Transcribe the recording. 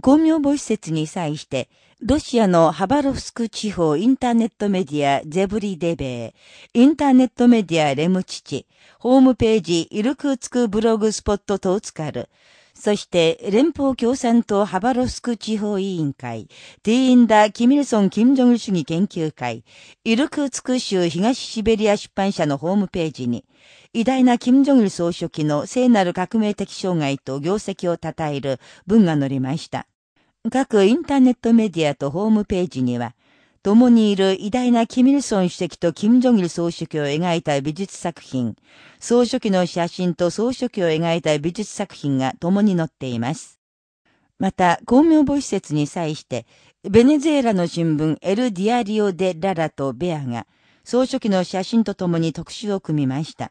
公明母施設に際して、ロシアのハバロフスク地方インターネットメディアゼブリデベイ、インターネットメディアレムチチ、ホームページイルクーツクブログスポットトーツカル、そして、連邦共産党ハバロスク地方委員会、ティーンダ・キミルソン・キム・ジョンル主義研究会、イルクーツク州東シベリア出版社のホームページに、偉大なキム・ジョンル総書記の聖なる革命的障害と業績を称える文が載りました。各インターネットメディアとホームページには、共にいる偉大なキミルソン主席とキム・ジョギル総書記を描いた美術作品、総書記の写真と総書記を描いた美術作品が共に載っています。また、公明母施設に際して、ベネズエラの新聞エル・ディアリオ・デ・ララとベアが、総書記の写真と共に特集を組みました。